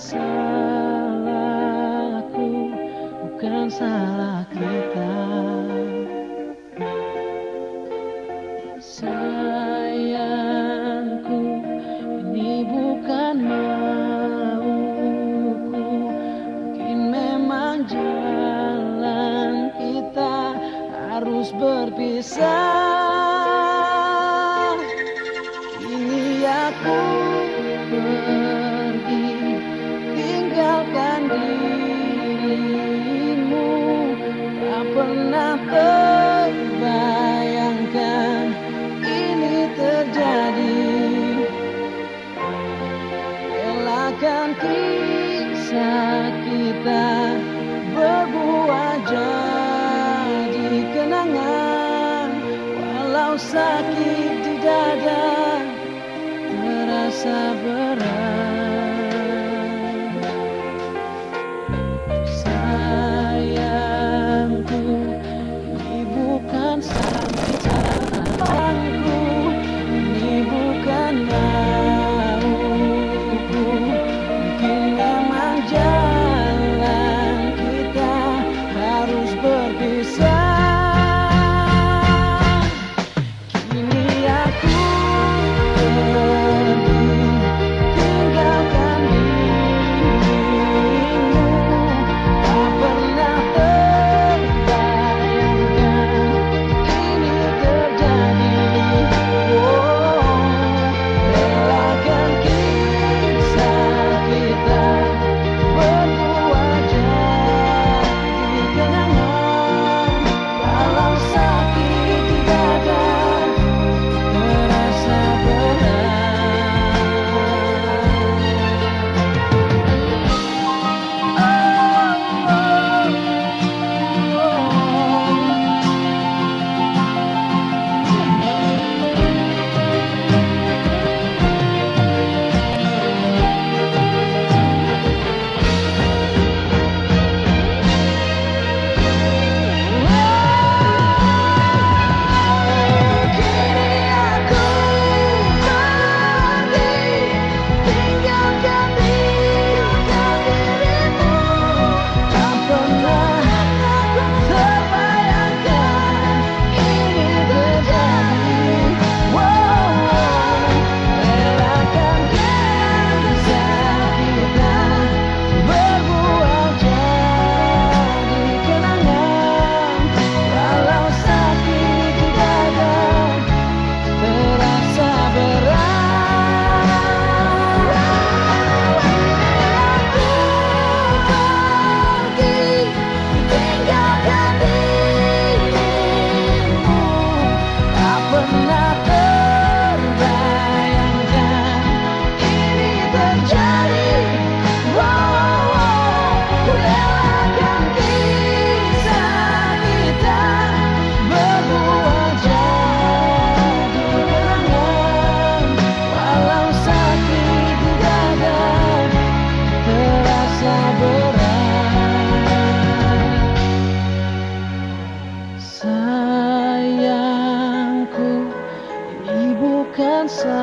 salahku, bukan salah kita. Sayangku, ini bukan mauku, mungkin memang jalan kita harus berpisah. sakit di dada terasa ber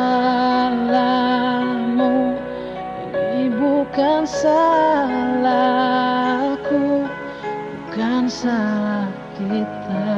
salahmu Ini bukan salahku Bukan salah kita.